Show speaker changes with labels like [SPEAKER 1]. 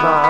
[SPEAKER 1] znasz.